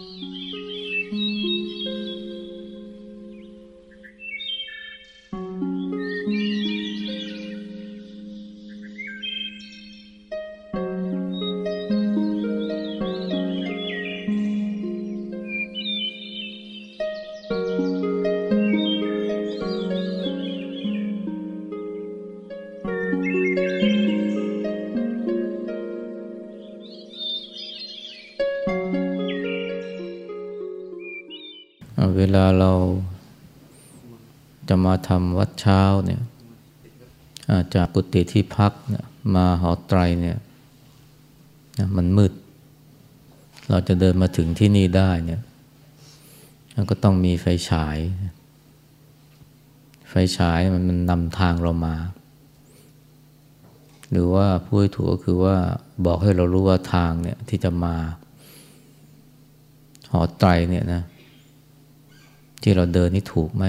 เมาทำวัดเช้าเนี่ยจากกุฏิที่พักมาหอไตรเนี่ยมันมืด เราจะเดินมาถึงที่นี่ได้เนี่ยก็ต้องมีไฟฉาย ไฟฉายมันมันนำทางเรามา หรือว่าพูดถูกก็คือว่าบอกให้เรารู้ว่าทางเนี่ยที่จะมา หอไตรเนี่ยนะที่เราเดินนี่ถูกไหม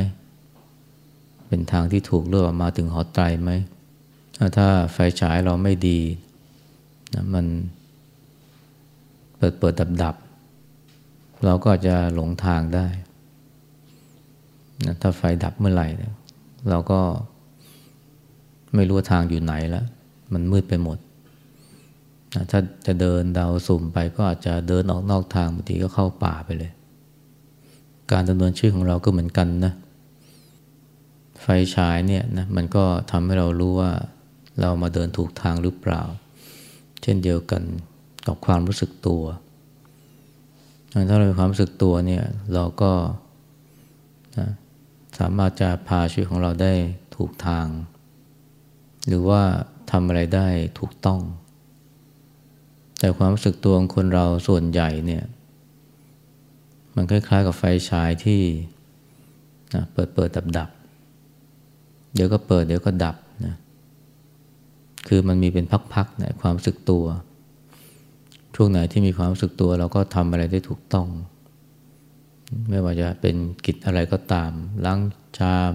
เป็นทางที่ถูกเลือกมาถึงหอไตรไหม ถ้าไฟฉายเราไม่ดีนะมันเปิดเปิดดับดับ เราก็จะหลงทางได้นะถ้าไฟดับเมื่อไหร่ เราก็ไม่รู้ทางอยู่ไหนแล้ว มันมืดไปหมดนะถ้าจะเดินเดาสุ่มไปก็อาจจะเดินออกนอกทางบางทีก็เข้าป่าไปเลย การดำเนินชีวิตของเราก็เหมือนกันนะ ไฟฉายเนี่ยนะมันก็ทำให้เรารู้ว่าเรามาเดินถูกทางหรือเปล่า เช่นเดียวกันกับความรู้สึกตัว ถ้าเรามีความรู้สึกตัวเนี่ยเราก็นะสามารถจะพาชีวิตของเราได้ถูกทาง หรือว่าทำอะไรได้ถูกต้อง แต่ความรู้สึกตัวของคนเราส่วนใหญ่เนี่ยมันคล้ายๆกับไฟฉายที่นะเปิดเปิดดับดับ เดี๋ยวก็เปิดเดี๋ยวก็ดับนะคือมันมีเป็นพักๆนะความรู้สึกตัว ช่วงไหนที่มีความรู้สึกตัว เราก็ทำอะไรได้ถูกต้อง ไม่ว่าจะเป็นกิจอะไรก็ตาม ล้างชาม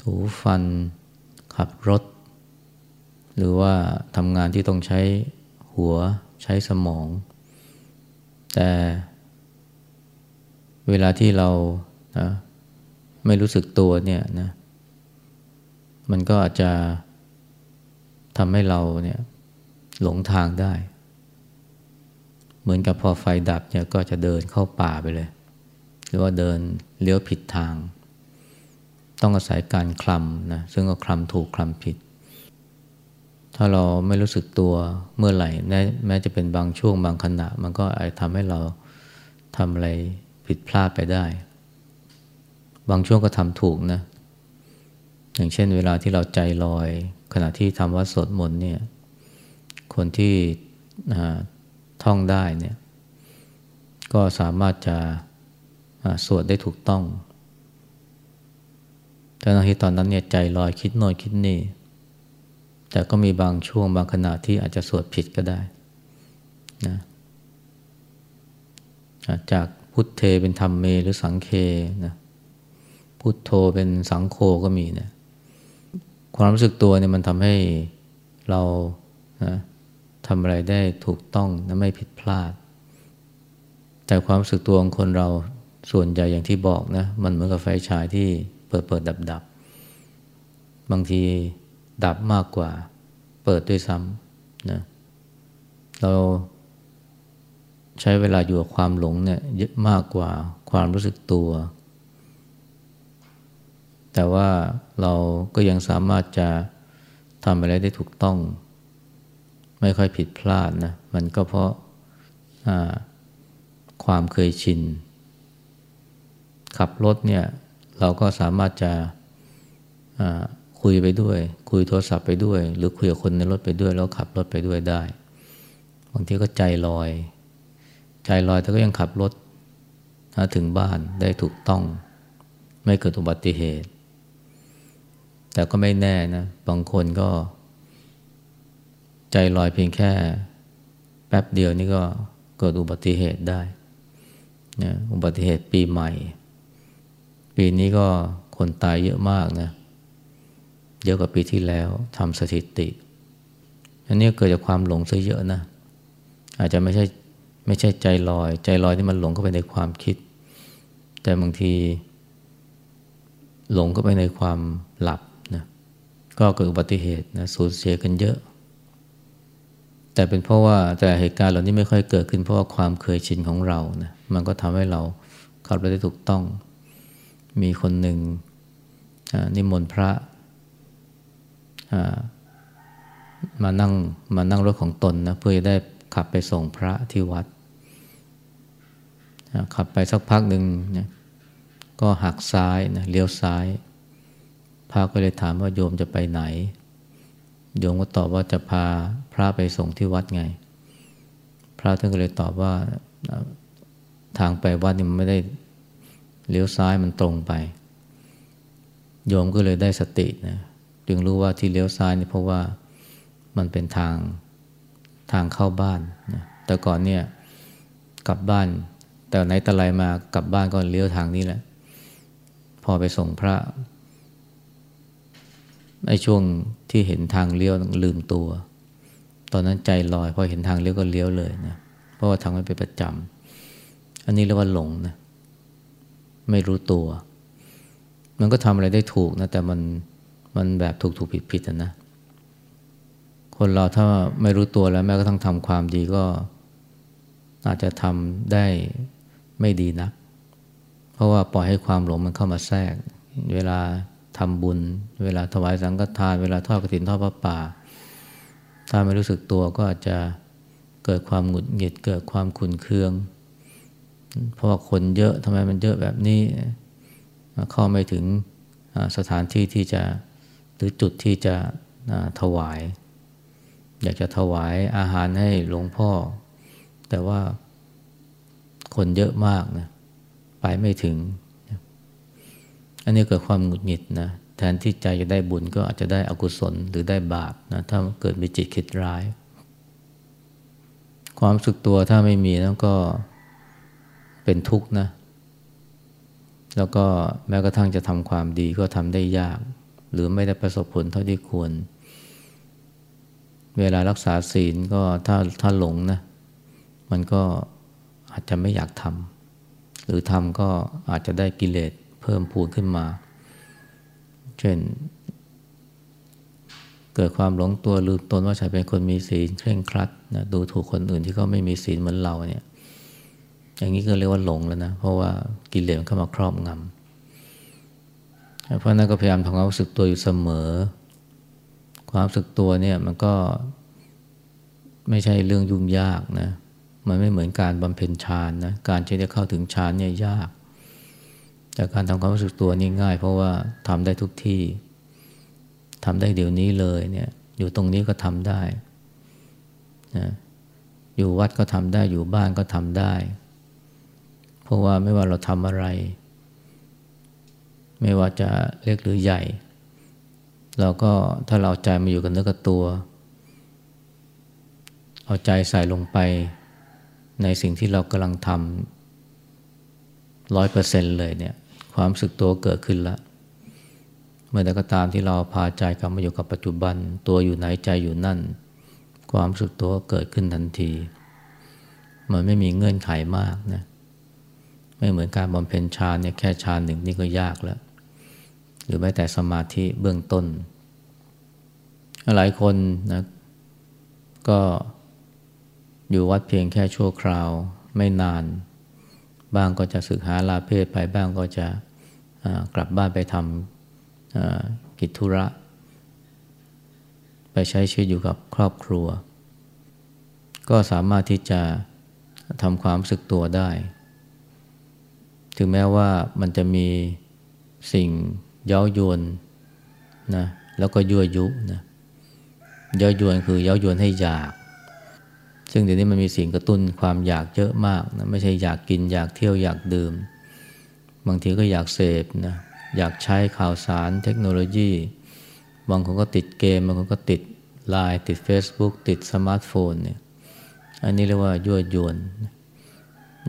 ถูฟัน ขับรถ หรือว่าทำงานที่ต้องใช้หัวใช้สมอง แต่เวลาที่เรานะไม่รู้สึกตัวเนี่ยนะ มันก็อาจจะทำให้เราเนี่ยหลงทางได้ เหมือนกับพอไฟดับเนี่ยก็จะเดินเข้าป่าไปเลย หรือว่าเดินเลี้ยวผิดทาง ต้องอาศัยการคลำนะ ซึ่งก็คลำถูกคลำผิด ถ้าเราไม่รู้สึกตัวเมื่อไหร่ แม้จะเป็นบางช่วงบางขณะ มันก็อาจทำให้เราทำอะไรผิดพลาดไปได้ บางช่วงก็ทำถูกนะ อย่างเช่นเวลาที่เราใจลอย ขณะที่ทำวัดสดมนเนี่ย คนที่ท่องได้เนี่ย ก็สามารถจะสวดได้ถูกต้องแต่ในที่ตอนนั้นเนี่ยใจลอยคิดโน่นคิดนี่ แต่ก็มีบางช่วงบางขณะที่อาจจะสวดผิดก็ได้นะจากพุทเทเป็นธรรมเมหรือสังเคนะพุทโธเป็นสังโฆก็มีเนะ ความรู้สึกตัวเนี่ยมันทำให้เรานะทำอะไรได้ถูกต้องและไม่ผิดพลาด แต่ความรู้สึกตัวของคนเราส่วนใหญ่อย่างที่บอกนะ มันเหมือนกับไฟฉายที่เปิดเปิดดับดับบางทีดับมากกว่า เปิดด้วยซ้ำนะเราใช้เวลาอยู่กับความหลงเนี่ยเยอะมากกว่าความรู้สึกตัว แต่ว่าเราก็ยังสามารถจะทำอะไรได้ถูกต้อง ไม่ค่อยผิดพลาดนะมันก็เพราะความเคยชิน ขับรถเนี่ยเราก็สามารถจะคุยไปด้วย คุยโทรศัพท์ไปด้วย หรือคุยกับคนในรถไปด้วย แล้วขับรถไปด้วยได้ บางทีก็ใจลอย ใจลอยแต่ก็ยังขับรถถึงบ้านได้ถูกต้อง ไม่เกิดอุบัติเหตุ แต่ก็ไม่แน่นะ บางคนก็ ใจลอยเพียงแค่ แป๊บเดียวนี่ก็เกิดอุบัติเหตุได้นะอุบัติเหตุปีใหม่ ปีนี้ก็คนตายเยอะมากนะ เยอะกว่าปีที่แล้วทำสถิติ อันนี้เกิดจากความหลงซะเยอะนะ อาจจะไม่ใช่ไม่ใช่ใจลอย ใจลอยที่มันหลงเข้าไปในความคิด แต่บางที หลงเข้าไปในความหลับ ก็เกิดอุบัติเหตุนะสูญเสียกันเยอะ แต่เป็นเพราะว่าแต่เหตุการณ์เหล่านี้ไม่ค่อยเกิดขึ้นเพราะว่าความเคยชินของเรานะมันก็ทำให้เราขับรถได้ถูกต้อง มีคนหนึ่งนิมนต์พระมานั่งมานั่งรถของตนนะเพื่อจะได้ขับไปส่งพระที่วัด ขับไปสักพักหนึ่งนะก็หักซ้ายนะเลี้ยวซ้าย พระก็เลยถามว่าโยมจะไปไหน โยมก็ตอบว่าจะพาพระไปส่งที่วัดไง พระท่านก็เลยตอบว่าทางไปวัดนี่มันไม่ได้เลี้ยวซ้ายมันตรงไป โยมก็เลยได้สตินะจึงรู้ว่าที่เลี้ยวซ้ายนี่เพราะว่ามันเป็นทางทางเข้าบ้านนะแต่ก่อนเนี่ยกลับบ้าน แต่ไหนแต่ไรมากลับบ้านก็เลี้ยวทางนี้แหละ พอไปส่งพระ ในช่วงที่เห็นทางเลี้ยวลืมตัว ตอนนั้นใจลอยพอเห็นทางเลี้ยวก็เลี้ยวเลยนะเพราะว่าทางไม่เป็นประจำอันนี้เรียกว่าหลงนะไม่รู้ตัว มันก็ทำอะไรได้ถูกนะ แต่มันมันแบบถูกถูกผิดผิดนะคนเราถ้าไม่รู้ตัวแล้วแม้กระทั่งทำความดีก็อาจจะทำได้ไม่ดีนัก เพราะว่าปล่อยให้ความหลงมันเข้ามาแทรก เวลา ทำบุญ เวลาถวายสังฆทาน เวลาทอดกฐินทอดพระป่า ถ้าไม่รู้สึกตัวก็อาจจะเกิดความหงุดหงิดเกิดความขุนเคือง เพราะว่าคนเยอะทำไมมันเยอะแบบนี้ เข้าไม่ถึงสถานที่ที่จะหรือจุดที่จะถวาย อยากจะถวายอาหารให้หลวงพ่อ แต่ว่าคนเยอะมากนะไปไม่ถึง อันนี้เกิดความหงุดหงิดนะแทนที่ใจจะได้บุญก็อาจจะได้อกุศลหรือได้บาปนะถ้าเกิดมีจิตคิดร้าย ความสึกตัวถ้าไม่มีแล้วก็เป็นทุกข์นะ แล้วก็แม้กระทั่งจะทำความดีก็ทำได้ยาก หรือไม่ได้ประสบผลเท่าที่ควร เวลารักษาศีลก็ถ้าถ้าหลงนะ มันก็อาจจะไม่อยากทำหรือทำก็อาจจะได้กิเลส เพิ่มพูนขึ้นมา เช่น เกิดความหลงตัวลืมตนว่าฉันเป็นคนมีศีลเคร่งครัดนะดูถูกคนอื่นที่เขาไม่มีศีลเหมือนเราเนี่ย อย่างนี้ก็เรียกว่าหลงแล้วนะ เพราะว่ากิเลสเข้ามาครอบงำเพราะนั้นก็พยายามทำความรู้สึกตัวอยู่เสมอ ความสึกตัวเนี่ยมันก็ไม่ใช่เรื่องยุ่งยากนะ มันไม่เหมือนการบำเพ็ญฌานนะ การที่จะเข้าถึงฌานเนี่ยยาก แต่การทำความรู้สึกตัวนี่ง่าย เพราะว่าทำได้ทุกที่ทำได้เดี๋ยวนี้เลยเนี่ย อยู่ตรงนี้ก็ทำได้นะอยู่วัดก็ทำได้อยู่บ้านก็ทำได้ เพราะว่าไม่ว่าเราทำอะไร ไม่ว่าจะเล็กหรือใหญ่ เราก็ถ้าเราใจมาอยู่กับเนื้อกับตัว เอาใจใส่ลงไปในสิ่งที่เรากำลังทำร้อยเปอร์เซ็นเลยเนี่ย ความสึกตัวเกิดขึ้นแล้วเมื่อใดก็ตามที่เราพาใจกลับมาอยู่กับปัจจุบัน ตัวอยู่ไหนใจอยู่นั่น ความสึกตัวเกิดขึ้นทันที มันไม่มีเงื่อนไขมากนะไม่เหมือนการบำเพ็ญฌานเนี่ยแค่ฌานหนึ่งนี่ก็ยากแล้ว หรือแม้แต่สมาธิเบื้องต้น หลายคนนะก็อยู่วัดเพียงแค่ชั่วคราวไม่นาน บ้างก็จะศึกหาลาเพศไปบ้างก็จะกลับบ้านไปทำกิจธุระ ไปใช้ชีวิตอยู่กับครอบครัว ก็สามารถที่จะทำความสึกตัวได้ ถึงแม้ว่ามันจะมีสิ่งเย้ายวนนะแล้วก็ยั่วยุนะเย้ายวนคือเย้ายวนให้อยาก ซึ่งเดี๋ยวนี้มันมีสิ่งกระตุ้นความอยากเยอะมากนะไม่ใช่อยากกินอยากเที่ยวอยากดื่ม บางทีก็อยากเสพนะอยากใช้ข่าวสารเทคโนโลยี บางคนก็ติดเกม บางคนก็ติดไลน์ติด Facebook ติดสมาร์ทโฟนเนี่ยอันนี้เรียกว่ายั่วยวน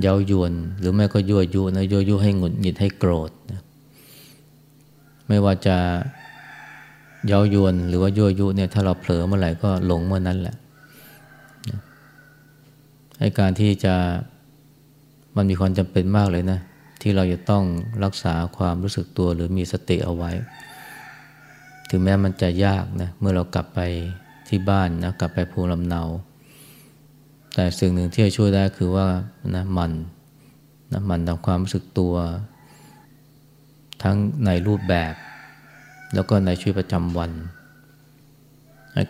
เย้ายวน หรือไม่ก็ยั่วยุนะยั่วยุให้หงุดหงิดให้โกรธนะไม่ว่าจะเย้ายวนหรือว่ายั่วยุเนี่ยถ้าเราเผลอเมื่อไหร่ก็หลงเมื่อนั้นแหละ การที่จะมันมีความจำเป็นมากเลยนะ ที่เราจะต้องรักษาความรู้สึกตัวหรือมีสติเอาไว้ ถึงแม้มันจะยากนะ เมื่อเรากลับไปที่บ้านนะ กลับไปภูมิลำเนา แต่สิ่งหนึ่งที่จะช่วยได้คือว่านะมันนะมันทำความรู้สึกตัว ทั้งในรูปแบบ แล้วก็ในชีวิตประจำวัน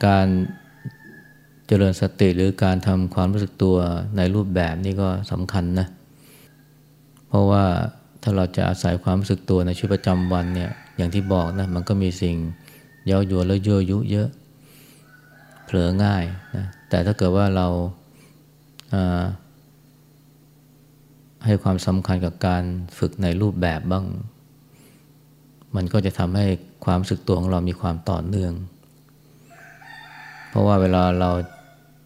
การ เจริญสติหรือการทำความรู้สึกตัวในรูปแบบนี่ก็สำคัญนะ เพราะว่าถ้าเราจะอาศัยความรู้สึกตัวในชีวิตประจำวันเนี่ยอย่างที่บอกนะมันก็มีสิ่งเย้ายวนและยั่วยุเยอะเผลอง่ายนะแต่ถ้าเกิดว่าเราให้ความสำคัญกับการฝึกในรูปแบบบ้าง มันก็จะทำให้ความรู้สึกตัวของเรามีความต่อเนื่อง เพราะว่าเวลาเรา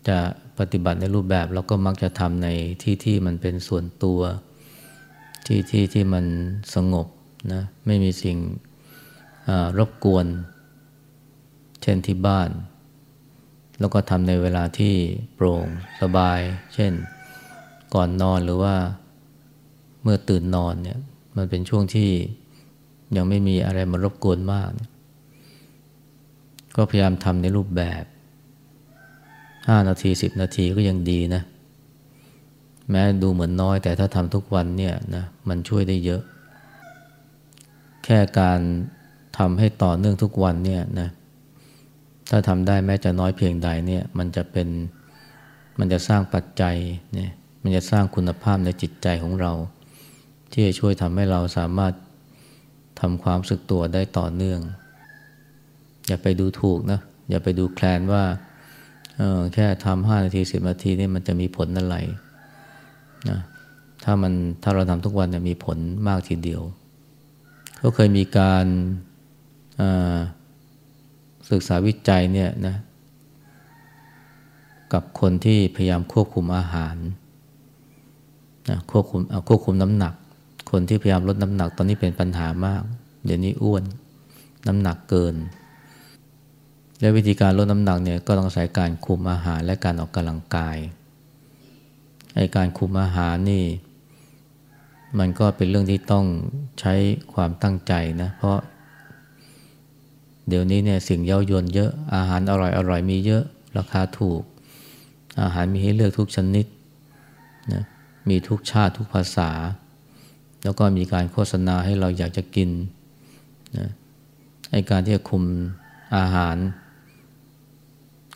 จะปฏิบัติในรูปแบบเราก็มักจะทำในที่ที่มันเป็นส่วนตัว ที่ที่ที่มันสงบนะไม่มีสิ่งรบกวน เช่นที่บ้าน แล้วก็ทำในเวลาที่โปร่งสบาย เช่นก่อนนอนหรือว่าเมื่อตื่นนอนเนี่ยมันเป็นช่วงที่ยังไม่มีอะไรมารบกวนมาก ก็พยายามทำในรูปแบบ ห้านาทีสิบนาทีก็ยังดีนะ แม้ดูเหมือนน้อยแต่ถ้าทำทุกวันเนี่ยนะมันช่วยได้เยอะ แค่การทำให้ต่อเนื่องทุกวันเนี่ยนะถ้าทำได้แม้จะน้อยเพียงใดเนี่ยมันจะเป็นมันจะสร้างปัจจัยเนี่ยมันจะสร้างคุณภาพในจิตใจของเรา ที่จะช่วยทำให้เราสามารถทำความสึกตัวได้ต่อเนื่อง อย่าไปดูถูกนะ อย่าไปดูแคลนว่า แค่ทำห้านาทีสิบนาทีนี่มันจะมีผลอะไรนะถ้ามันถ้าเราทำทุกวันเนี่ยมีผลมากทีเดียว ก็เคยมีการศึกษาวิจัยเนี่ยนะกับคนที่พยายามควบคุมอาหารนะควบคุมควบคุมน้ำหนัก คนที่พยายามลดน้ำหนักตอนนี้เป็นปัญหามาก เดี๋ยวนี้อ้วน น้ำหนักเกิน และวิธีการลดน้ำหนักเนี่ยก็ต้องอาศัยการคุมอาหารและการออกกำลังกายไอการคุมอาหารนี่ มันก็เป็นเรื่องที่ต้องใช้ความตั้งใจนะ เพราะ เดี๋ยวนี้เนี่ยสิ่งเย้ายวนเยอะอาหารอร่อยอร่อยมีเยอะ ราคาถูก อาหารมีให้เลือกทุกชนิดนะมีทุกชาติทุกภาษา แล้วก็มีการโฆษณาให้เราอยากจะกินนะไอการที่จะคุมอาหาร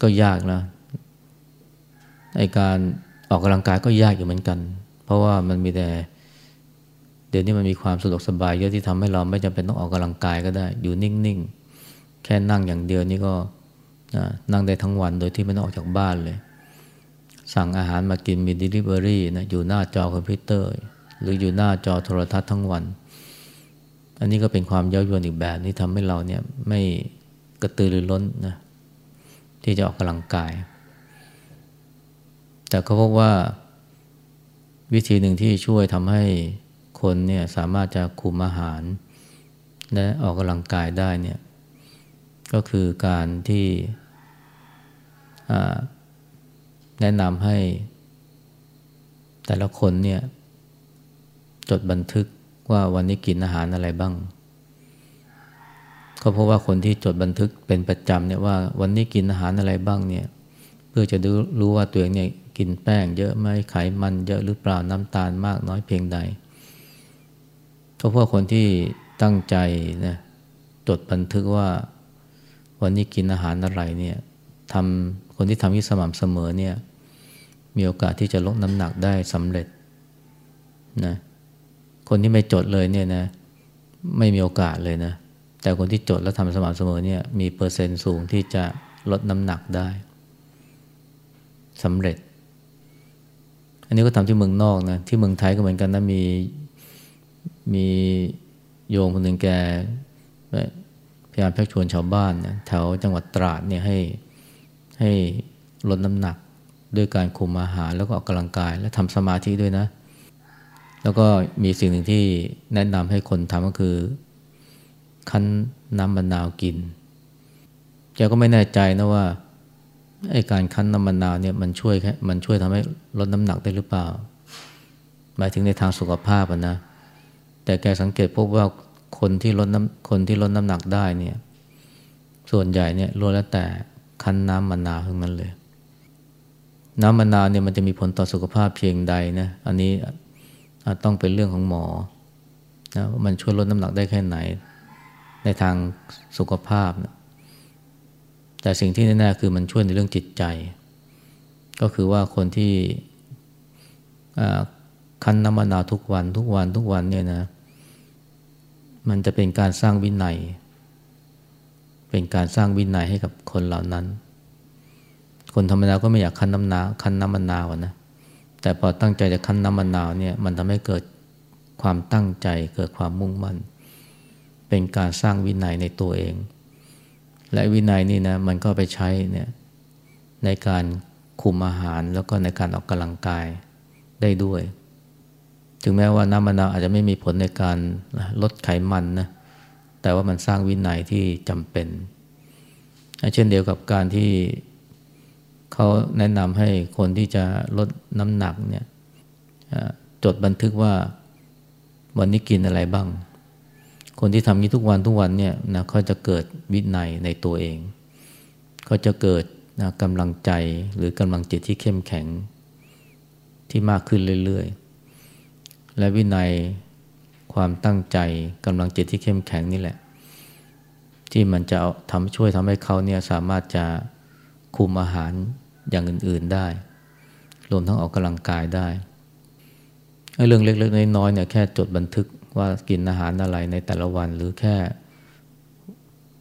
ก็ยากนะไอ้การออกกำลังกายก็ยากอยู่เหมือนกัน เพราะว่ามันมีแต่ เดี๋ยวนี้มันมีความสะดวกสบายเยอะที่ทำให้เราไม่จำเป็นต้องออกกำลังกายก็ได้ อยู่นิ่งๆ แค่นั่งอย่างเดียวนี่ก็นั่งได้ทั้งวันโดยที่ไม่ต้องออกจากบ้านเลย สั่งอาหารมากินมีดิลิเวอรี่นะอยู่หน้าจอคอมพิวเตอร์ หรืออยู่หน้าจอโทรทัศน์ทั้งวัน อันนี้ก็เป็นความเย้ายวนอีกแบบที่ทำให้เราเนี่ยไม่กระตือรือร้นนะ ที่จะออกกำลังกาย แต่เขาพบว่าวิธีหนึ่งที่ช่วยทำให้คนเนี่ยสามารถจะคุมอาหาร และออกกำลังกายได้เนี่ยก็คือการที่แนะนำให้แต่ละคนเนี่ยจดบันทึกว่าวันนี้กินอาหารอะไรบ้าง ก็เพราะว่าคนที่จดบันทึกเป็นประจำเนี่ยว่าวันนี้กินอาหารอะไรบ้างเนี่ยเพื่อจะดูรู้ว่าตัวเองเนี่ยกินแป้งเยอะไหมไขมันเยอะหรือเปล่าน้ำตาลมากน้อยเพียงใดก็เพราะคนที่ตั้งใจนะจดบันทึกว่าวันนี้กินอาหารอะไรเนี่ยทำคนที่ทำที่สม่ำเสมอเนี่ยมีโอกาสที่จะลดน้ำหนักได้สำเร็จนะคนที่ไม่จดเลยเนี่ยนะไม่มีโอกาสเลยนะ แต่คนที่จดและทำสม่ำเสมอเนี่ยมีเปอร์เซ็นต์สูงที่จะลดน้ำหนักได้สำเร็จ อันนี้ก็ทำที่เมืองนอกนะที่เมืองไทยก็เหมือนกันนะมีมีโยมคนหนึ่งแกพยายามชักชวนชาวบ้านนะแถวจังหวัดตราดเนี่ยให้ให้ลดน้ำหนักด้วยการคุมอาหารแล้วก็ออกกำลังกาย และทำสมาธิด้วยนะ แล้วก็มีสิ่งหนึ่งที่แนะนำให้คนทำก็คือ คั้นน้ำมะนาวกินแกก็ไม่แน่ใจนะว่าไอ้การคั้นน้ำมะนาวเนี่ยมันช่วยแค่มันช่วยทำให้ลดน้ำหนักได้หรือเปล่า หมายถึงในทางสุขภาพนะ แต่แกสังเกตพบว่าคนที่ลดน้ำคนที่ลดน้ำหนักได้เนี่ย ส่วนใหญ่เนี่ยล้วนแล้วแต่คั้นน้ำมะนาวทั้งนั้นเลย น้ำมะนาวเนี่ยมันจะมีผลต่อสุขภาพเพียงใดนะ อันนี้ต้องเป็นเรื่องของหมอนะมันช่วยลดน้ำหนักได้แค่ไหน ในทางสุขภาพนะแต่สิ่งที่แน่ๆคือมันช่วยในเรื่องจิตใจ ก็คือว่าคนที่คั้นน้ำมะนาวทุกวันทุกวันทุกวันเนี่ยนะมันจะเป็นการสร้างวินัย เป็นการสร้างวินัยให้กับคนเหล่านั้น คนธรรมดาก็ไม่อยากคั้นน้ำนาคั้นน้ำมะนาวนะแต่พอตั้งใจจะคั้นน้ำมะนาวเนี่ยมันทำให้เกิดความตั้งใจเกิดความมุ่งมั่น เป็นการสร้างวินัยในตัวเอง และวินัยนี่นะมันก็ไปใช้เนี่ยในการคุมอาหารแล้วก็ในการออกกำลังกายได้ด้วย ถึงแม้ว่าน้ำมะนาวอาจจะไม่มีผลในการลดไขมันนะแต่ว่ามันสร้างวินัยที่จำเป็น เช่นเดียวกับการที่เขาแนะนำให้คนที่จะลดน้ำหนักเนี่ยจดบันทึกว่าวันนี้กินอะไรบ้าง คนที่ทำนี้ทุกวันทุกวันเนี่ยนะเขาจะเกิดวินัยในตัวเอง เขาจะเกิดนะกำลังใจหรือกำลังจิตที่เข้มแข็งที่มากขึ้นเรื่อยๆ และวินัยความตั้งใจกำลังจิตที่เข้มแข็งนี่แหละ ที่มันจะทำช่วยทำให้เขาเนี่ยสามารถจะคุมอาหารอย่างอื่นๆได้ รวมทั้งออกกำลังกายได้เรื่องเล็กๆน้อยๆเนี่ยแค่จดบันทึก ว่ากินอาหารอะไรในแต่ละวันหรือแค่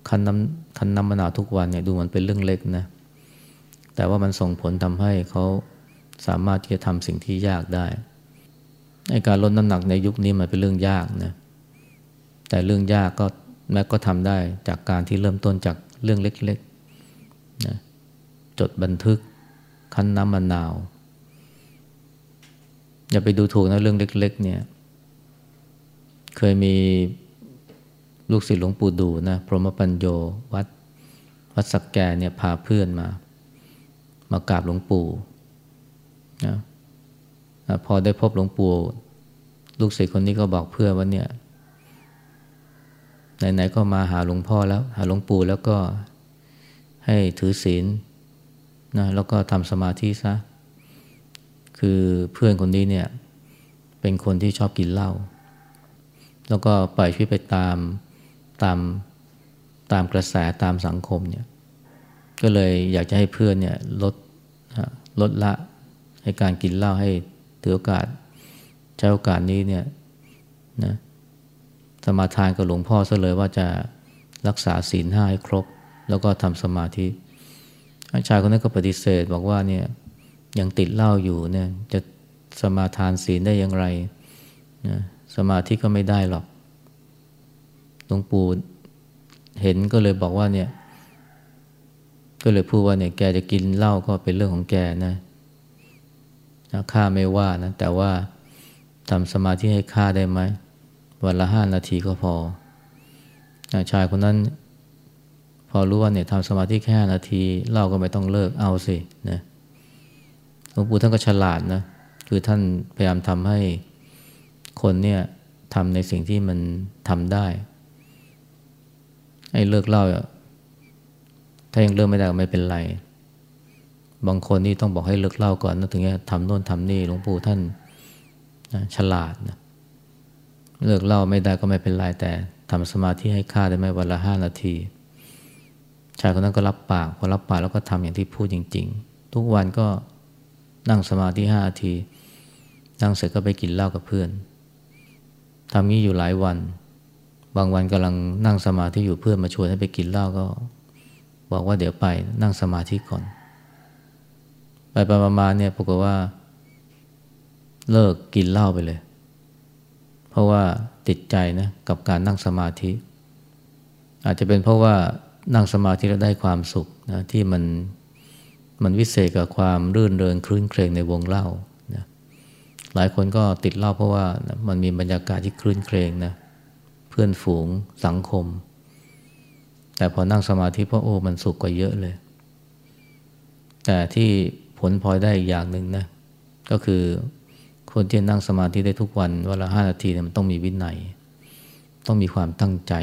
คันน้ำคันน้ำมะนาวทุกวันเนี่ยดูมันเป็นเรื่องเล็กนะแต่ว่ามันส่งผลทำให้เขาสามารถที่จะทำสิ่งที่ยากได้ในการลดน้ำหนักในยุคนี้มันเป็นเรื่องยากนะแต่เรื่องยากก็แม้ก็ทำได้จากการที่เริ่มต้นจากเรื่องเล็กๆนะจดบันทึกคั้นน้ำมะนาว อย่าไปดูถูกนะเรื่องเล็ก ๆ เนี่ย เคยมีลูกศิษย์หลวงปู่ดูนะพรหมปัญโยวัดวัดสักแกเนี่ยพาเพื่อนมา มากราบหลวงปู่นะพอได้พบหลวงปู่ลูกศิษย์คนนี้ก็บอกเพื่อนว่าเนี่ยไหนๆก็มาหาหลวงพ่อแล้ว หาหลวงปู่แล้วก็ให้ถือศีลนะแล้วก็ทำสมาธิซะคือเพื่อนคนนี้เนี่ย เป็นคนที่ชอบกินเหล้า แล้วก็ปล่อยชีวิตไปตามตามตามกระแสตามสังคมเนี่ยก็เลยอยากจะให้เพื่อนเนี่ยลดลดละให้การกินเหล้าให้ถือโอกาสใช้โอกาสนี้เนี่ยนะสมาทานกับหลวงพ่อซะเลยว่าจะรักษาศีลห้าให้ครบ แล้วก็ทำสมาธิชายคนนั้นก็ปฏิเสธบอกว่าเนี่ยยังติดเหล้าอยู่เนี่ยจะสมาทานศีลได้อย่างไรนะ สมาธิก็ไม่ได้หรอกหลวงปู่เห็นก็เลยบอกว่าเนี่ย ก็เลยพูดว่าเนี่ยแกจะกินเหล้าก็เป็นเรื่องของแกนะข้าไม่ว่านะแต่ว่าทำสมาธิให้ข้าได้ไหมวันละห้านาทีก็พอชายคนนั้น พอรู้ว่าเนี่ยทำสมาธิแค่นาทีเหล้าก็ไม่ต้องเลิกเอาสินะหลวงปู่ท่านก็ฉลาดนะ คือท่านพยายามทำให้ คนเนี่ยทำในสิ่งที่มันทำได้ไอ้เลิกเล่าถ้ายังเลิกไม่ได้ก็ไม่เป็นไร บางคนนี่ต้องบอกให้เลิกเล่าก่อนนะถึงจะทำโน่นทำนี่หลวงปู่ท่านนะฉลาดนะเลิกเล่าไม่ได้ก็ไม่เป็นไร แต่ทำสมาธิให้ค่าได้ไหมวันละห้านาทีชายคนนั้นก็รับปากพอรับปากแล้วก็ทำอย่างที่พูดจริง ๆ ทุกวันก็นั่งสมาธิห้านาที นั่งเสร็จก็ไปกินเหล้ากับเพื่อน ทำนี้อยู่หลายวัน บางวันกำลังนั่งสมาธิอยู่เพื่อนมาชวนให้ไปกินเหล้าก็ บอกว่าเดี๋ยวไปนั่งสมาธิก่อน ไปไปมาเนี่ยปรากฏว่า เลิกกินเหล้าไปเลย เพราะว่าติดใจนะกับการนั่งสมาธิ อาจจะเป็นเพราะว่านั่งสมาธิแล้วได้ความสุขนะที่มันมันวิเศษกับความรื่นเริงคลื่นเครงในวงเล่า หลายคนก็ติดเหล้าเพราะว่ามันมีบรรยากาศที่คลื่นเครงนะเพื่อนฝูงสังคม แต่พอนั่งสมาธิเพราะโอ้มันสุขกว่าเยอะเลย แต่ที่ผลพลอยได้อีกอย่างหนึ่งนะก็คือคนที่นั่งสมาธิได้ทุกวันวันละห้านาทีเนี่ยมันต้องมีวินัย ต้องมีความตั้งใจ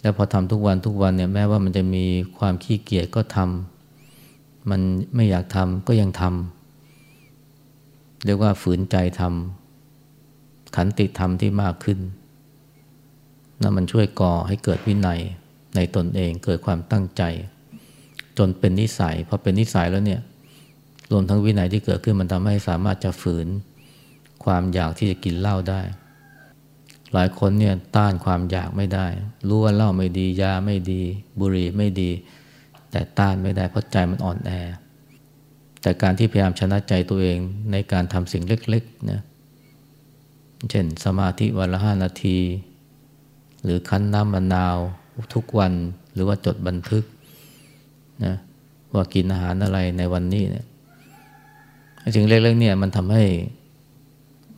แล้วพอทำทุกวันทุกวันเนี่ยแม้ว่ามันจะมีความขี้เกียจก็ทำมันไม่อยากทำก็ยังทำ เรียกว่าฝืนใจทำขันติธรรมที่มากขึ้นนั่นมันช่วยก่อให้เกิดวินัยในตนเองเกิดความตั้งใจ จนเป็นนิสัยพอเป็นนิสัยแล้วเนี่ยรวมทั้งวินัยที่เกิดขึ้นมันทำให้สามารถจะฝืนความอยากที่จะกินเหล้าได้ หลายคนเนี่ยต้านความอยากไม่ได้ รู้ว่าเหล้าไม่ดียาไม่ดี บุหรี่ไม่ดี แต่ต้านไม่ได้เพราะใจมันอ่อนแอ แต่การที่พยายามชนะใจตัวเองในการทำสิ่งเล็กๆนะเช่นสมาธิวันละห้านาที หรือคั้นน้ำมะนาวทุกวันหรือว่าจดบันทึกนะว่ากินอาหารอะไรในวันนี้เนี่ยสิ่งเล็กๆเนี่ยมันทำให้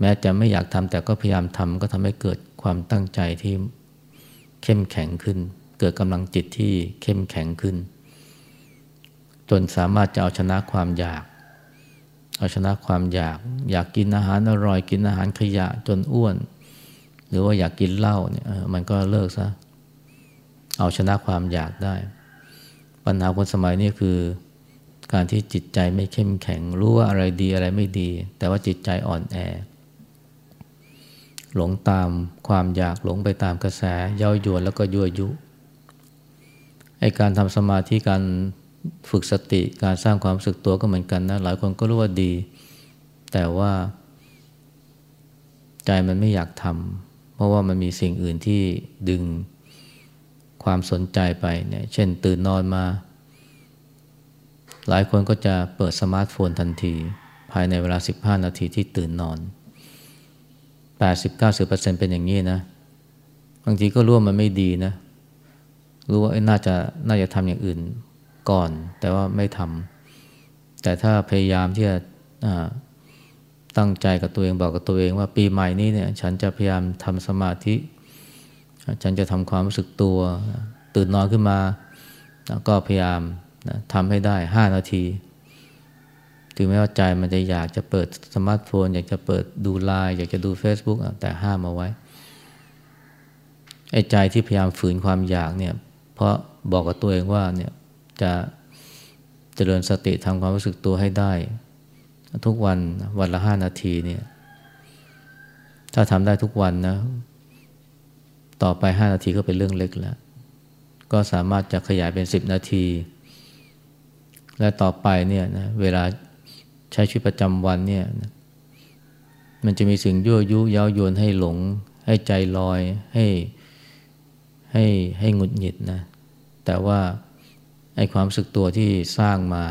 แม้จะไม่อยากทำแต่ก็พยายามทำก็ทำให้เกิดความตั้งใจที่เข้มแข็งขึ้น เกิดกำลังจิตที่เข้มแข็งขึ้น จนสามารถจะเอาชนะความอยาก เอาชนะความอยาก อยากกินอาหารอร่อยกินอาหารขยะจนอ้วน หรือว่าอยากกินเหล้าเนี่ยมันก็เลิกซะเอาชนะความอยากได้ ปัญหาคนสมัยนี้คือการที่จิตใจไม่เข้มแข็ง รู้ว่าอะไรดีอะไรไม่ดี แต่ว่าจิตใจอ่อนแอ หลงตามความอยากหลงไปตามกระแสเย้ายวนแล้วก็ยั่วยุไอการทำสมาธิการ ฝึกสติการสร้างความรู้สึกตัวก็เหมือนกันนะ หลายคนก็รู้ว่าดี แต่ว่า ใจมันไม่อยากทำเพราะว่ามันมีสิ่งอื่นที่ดึงความสนใจไปเนี่ย เช่นตื่นนอนมา หลายคนก็จะเปิดสมาร์ทโฟนทันที ภายในเวลา 15 นาทีที่ตื่นนอน 80-90%เป็นอย่างนี้นะบางทีก็รู้ว่ามันไม่ดีนะ รู้ว่าน่าจะน่าจะทำอย่างอื่น ก่อน แต่ว่าไม่ทำแต่ถ้าพยายามที่จะตั้งใจกับตัวเองบอกกับตัวเองว่าปีใหม่นี้เนี่ยฉันจะพยายามทำสมาธิ ฉันจะทำความรู้สึกตัว ตื่นนอนขึ้นมา ก็พยายามนะทำให้ได้ห้านาที ถึงแม้ว่าใจมันจะอยากจะเปิดสมาร์ทโฟน อยากจะเปิดดูไลน์อยากจะดู Facebook แต่ห้ามเอาไว้ไอ้ใจที่พยายามฝืนความอยากเนี่ย เพราะบอกกับตัวเองว่าเนี่ย จะเจริญสติทำความรู้สึกตัวให้ได้ ทุกวันวันละห้านาทีเนี่ยถ้าทำได้ทุกวันนะ ต่อไปห้านาทีก็เป็นเรื่องเล็กแล้ว ก็สามารถจะขยายเป็นสิบนาที และต่อไปเนี่ยนะเวลาใช้ชีวิตประจำวันเนี่ยนะมันจะมีสิ่งยั่วยุเย้ายวนให้หลง ให้ใจลอยให้ให้ให้หงุดหงิดนะ แต่ว่า ไอ้ความรู้สึกตัวที่สร้างมา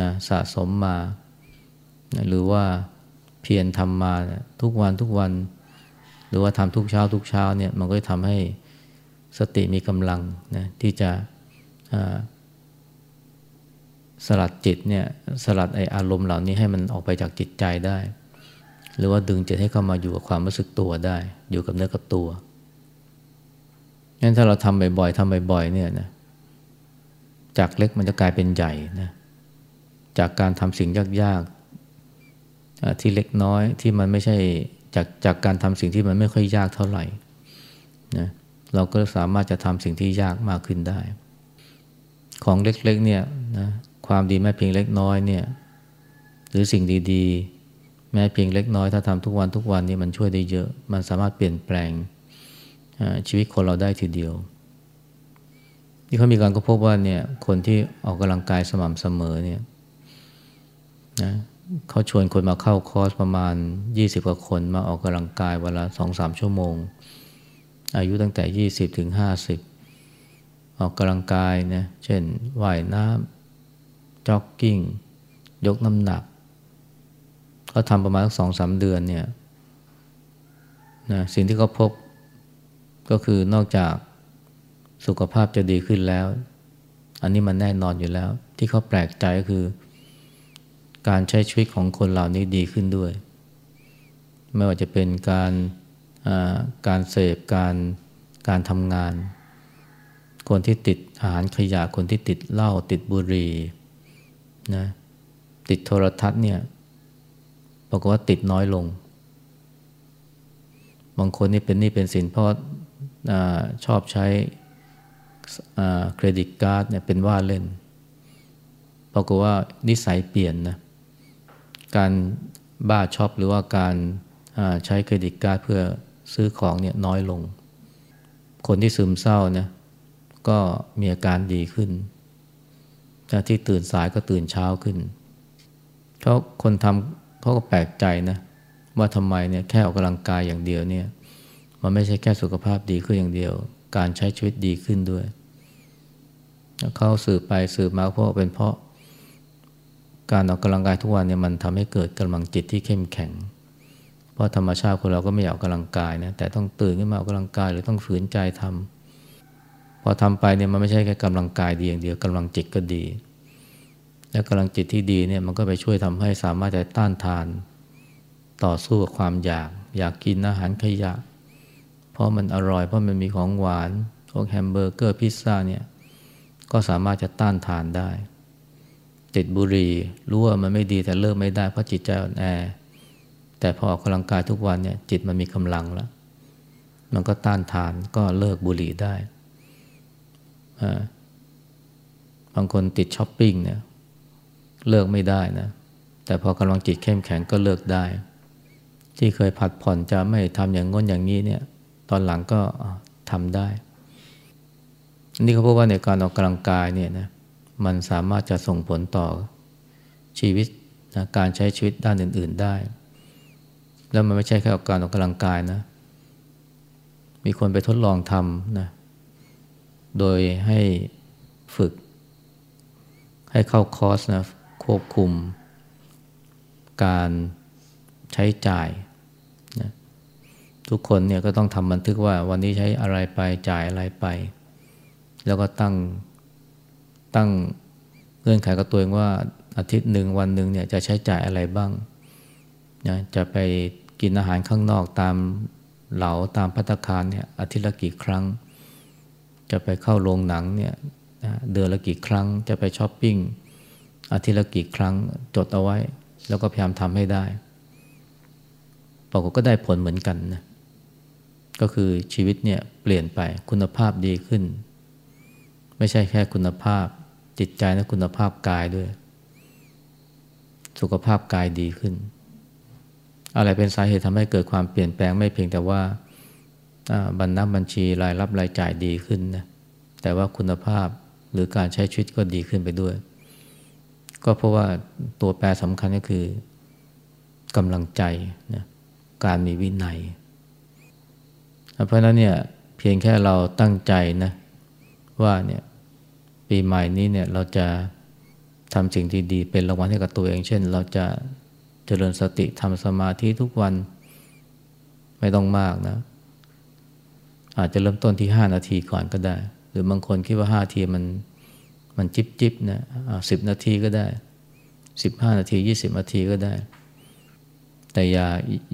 นะสะสมมานะหรือว่าเพียรทำมาทุกวันทุกวัน หรือว่าทำทุกเช้าทุกเช้าเนี่ยมันก็จะทำให้สติมีกำลังนะที่จะสลัดจิตเนี่ยสลัดไออารมณ์เหล่านี้ให้มันออกไปจากจิตใจได้ หรือว่าดึงจิตให้เข้ามาอยู่กับความรู้สึกตัวได้ อยู่กับเนื้อกับตัวงั้นถ้าเราทำบ่อยๆทำบ่อยๆเนี่ยนะ จากเล็กมันจะกลายเป็นใหญ่นะจากการทำสิ่งยากๆที่เล็กน้อยที่มันไม่ใช่จากจากการทำสิ่งที่มันไม่ค่อยยากเท่าไหร่นะเราก็สามารถจะทำสิ่งที่ยากมากขึ้นได้ ของเล็กๆเนี่ยนะความดีแม้เพียงเล็กน้อยเนี่ยหรือสิ่งดีๆ แม้เพียงเล็กน้อยถ้าทำทุกวันทุกวันนี่มันช่วยได้เยอะ มันสามารถเปลี่ยนแปลงชีวิตคนเราได้ทีเดียว ที่เขามีการก็พบว่าเนี่ยคนที่ออกกำลังกายสม่ำเสมอเนี่ยนะเขาชวนคนมาเข้าคอร์สประมาณ 20กว่าคนมาออกกำลังกายวันละสองสามชั่วโมง อายุตั้งแต่ 20ถึง50 ออกกำลังกายนะเช่นว่ายน้ำจ็อกกิ้ง ยกน้ำหนักเขาทำประมาณสองสามเดือนเนี่ยนะสิ่งที่เขาพบก็คือนอกจาก สุขภาพจะดีขึ้นแล้ว อันนี้มันแน่นอนอยู่แล้ว ที่เขาแปลกใจก็คือ การใช้ชีวิตของคนเหล่านี้ดีขึ้นด้วย ไม่ว่าจะเป็นการการเสพการการทำงาน คนที่ติดอาหารขยะคนที่ติดเหล้าติดบุหรี่นะติดโทรทัศน์เนี่ยปรากว่าติดน้อยลง บางคนนี่เป็นนี่เป็นสินเพราะอชอบใช้ เครดิตการ์ดเนี่ยเป็นว่าเล่นปรากฏว่านิสัยเปลี่ยนนะการบ้าช็อปหรือว่าการใช้เครดิตการ์ดเพื่อซื้อของเนี่ยน้อยลง คนที่ซึมเศร้าเนี่ยก็มีอาการดีขึ้น ที่ตื่นสายก็ตื่นเช้าขึ้นเขาคนทำเขาก็แปลกใจนะว่าทำไมเนี่ยแค่ออกกำลังกายอย่างเดียวเนี่ยมันไม่ใช่แค่สุขภาพดีขึ้นอย่างเดียว การใช้ชีวิตดีขึ้นด้วย เขาสืบไปสืบมาเพราะเป็นเพราะ การออกกำลังกายทุกวันเนี่ยมันทำให้เกิดกำลังจิตที่เข้มแข็ง เพราะธรรมชาติคนเราก็ไม่อยากออกกำลังกายนะแต่ต้องตื่นขึ้นมาออกกำลังกายหรือต้องฝืนใจทำพอทำไปเนี่ยมันไม่ใช่แค่กำลังกายดีอย่างเดียวกำลังจิตก็ดี และกำลังจิตที่ดีเนี่ยมันก็ไปช่วยทำให้สามารถจะต้านทาน ต่อสู้กับความอยาก อยากกินอาหารขยะ เพราะมันอร่อยเพราะมันมีของหวานพวกแฮมเบอร์เกอร์พิซซ่าเนี่ย ก็สามารถจะต้านทานได้ ติดบุหรี่รู้ว่ามันไม่ดีแต่เลิกไม่ได้เพราะจิตใจอ่อนแอ แต่พอออกกำลังกายทุกวันเนี่ยจิตมันมีกำลังแล้ว มันก็ต้านทานก็เลิกบุหรี่ได้บางคนติดช้อปปิ้งเนี่ยเลิกไม่ได้นะ แต่พอกำลังจิตเข้มแข็งก็เลิกได้ ที่เคยผัดผ่อนจะไม่ทำอย่างง้นอย่างนี้เนี่ย ตอนหลังก็ทำได้ นี่เขาพูดว่าในการออกกำลังกายเนี่ยนะมันสามารถจะส่งผลต่อชีวิตนะการใช้ชีวิตด้านอื่น ๆได้ แล้วมันไม่ใช่แค่การออกกำลังกายนะ มีคนไปทดลองทำนะโดยให้ฝึก ให้เข้าคอร์สนะควบคุม การใช้จ่ายนะทุกคนเนี่ยก็ต้องทำบันทึกว่าวันนี้ใช้อะไรไปจ่ายอะไรไป แล้วก็ตั้งตั้งเงื่อนไขกับตัวเองว่าอาทิตย์หนึ่งวันหนึ่งเนี่ยจะใช้จ่ายอะไรบ้างนะจะไปกินอาหารข้างนอกตามเหลาตามพัตคารเนี่ยอาทิตย์ละกี่ครั้ง จะไปเข้าโรงหนังเนี่ยเดือนละกี่ครั้ง จะไปช้อปปิ้งอาทิตย์ละกี่ครั้งจดเอาไว้ แล้วก็พยายามทำให้ได้ปรากฏก็ได้ผลเหมือนกันนะก็คือชีวิตเนี่ยเปลี่ยนไปคุณภาพดีขึ้น ไม่ใช่แค่คุณภาพจิตใจและคุณภาพกายด้วย สุขภาพกายดีขึ้น อะไรเป็นสาเหตุทำให้เกิดความเปลี่ยนแปลงไม่เพียงแต่ว่าบรรณบัญชีรายรับรายจ่ายดีขึ้นนะแต่ว่าคุณภาพหรือการใช้ชีวิตก็ดีขึ้นไปด้วย ก็เพราะว่าตัวแปรสำคัญก็คือกำลังใจนะการมีวินัย เพราะนั้นเนี่ยเพียงแค่เราตั้งใจนะว่าเนี่ย ปีใหม่นี้เนี่ยเราจะทำสิ่งที่ดีเป็นรางวัลให้กับตัวเอง เช่น เราจะเจริญสติทำสมาธิทุกวันไม่ต้องมากนะ อาจจะเริ่มต้นที่ห้านาทีก่อนก็ได้ หรือบางคนคิดว่าห้านาทีมันมันจิบจิบนะสิบนาทีก็ได้สิบห้านาทียี่สิบนาทีก็ได้ แต่อย่า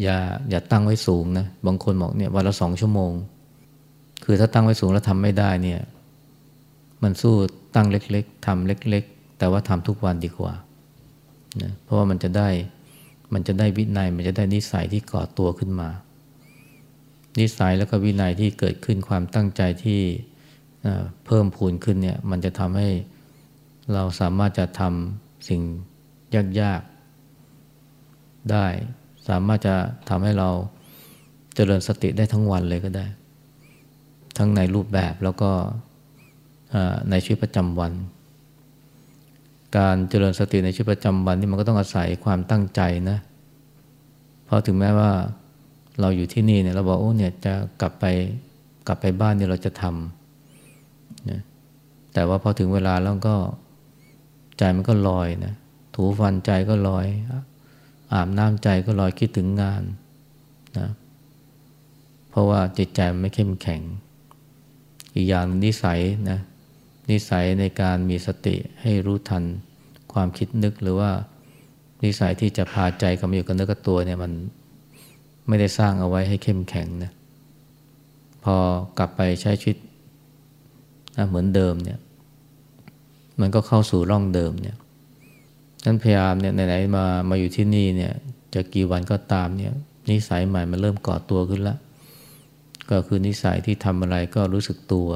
อย่าอย่าตั้งไว้สูงนะ บางคนบอกเนี่ยวันละสองชั่วโมง คือถ้าตั้งไว้สูงแล้วทำไม่ได้เนี่ย มันสู้ ตั้งเล็กๆทำเล็ก ๆ แต่ว่าทำทุกวันดีกว่านะเพราะว่ามันจะได้มันจะได้วินัยมันจะได้นิสัยที่ก่อตัวขึ้นมา นิสัยแล้วก็วินัยที่เกิดขึ้นความตั้งใจที่เพิ่มพูนขึ้นเนี่ยมันจะทำให้เราสามารถจะทำสิ่งยากๆได้ สามารถจะทำให้เราเจริญสติได้ทั้งวันเลยก็ได้ ทั้งในรูปแบบแล้วก็ ในชีวิตประจำวัน การเจริญสติในชีวิตประจำวันนี่มันก็ต้องอาศัยความตั้งใจนะ เพราะถึงแม้ว่าเราอยู่ที่นี่เนี่ยเราบอกโอ้เนี่ยจะกลับไปกลับไปบ้านเนี่ยเราจะทำนะแต่ว่าพอถึงเวลาแล้วก็ใจมันก็ลอยนะถูฟันใจก็ลอย อาบน้ำใจก็ลอยคิดถึงงานนะเพราะว่าจิตใจมันไม่เข้มแข็ง อีกอย่างนิสัยนะ นิสัยในการมีสติให้รู้ทันความคิดนึกหรือว่านิสัยที่จะพาใจกับอยู่กับเนื้อกับตัวเนี่ยมันไม่ได้สร้างเอาไว้ให้เข้มแข็งนะพอกลับไปใช้ชีวิตนะเหมือนเดิมเนี่ยมันก็เข้าสู่ร่องเดิมเนี่ยนั้นพยายามเนี่ยไหนๆมามาอยู่ที่นี่เนี่ยจะกี่วันก็ตามเนี่ยนิสัยใหม่มันเริ่มก่อตัวขึ้นแล้วก็คือนิสัยที่ทำอะไรก็รู้สึกตัว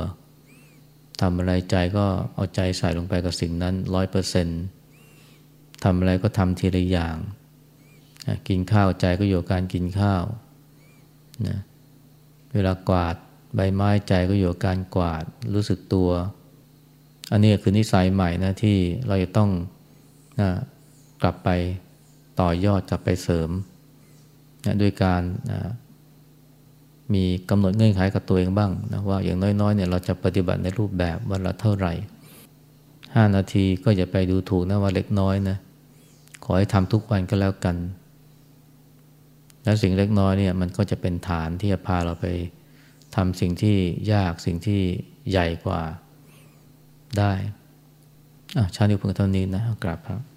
ทำอะไรใจก็เอาใจใส่ลงไปกับสิ่งนั้นร้อยเปอร์เซ็นต์ทำอะไรก็ทำทีละอย่าง กินข้าวใจก็อยู่กับการกินข้าวนะเวลากวาดใบไม้ใจก็อยู่กับการกวาดรู้สึกตัว อันนี้คือนิสัยใหม่นะที่เราจะต้องนะกลับไปต่อยอดกลับไปเสริมนะด้วยการนะ มีกำหนดเงื่อนไขกับตัวเองบ้างนะว่าอย่างน้อยๆเนี่ยเราจะปฏิบัติในรูปแบบวันละเท่าไหร่ห้านาทีก็อย่าไปดูถูกนะว่าเล็กน้อยนะขอให้ทำทุกวันก็แล้วกัน แล้วสิ่งเล็กน้อยเนี่ยมันก็จะเป็นฐานที่จะพาเราไปทำสิ่งที่ยากสิ่งที่ใหญ่กว่าได้อะชาติพิ่งเท่านี้นะกราบครับ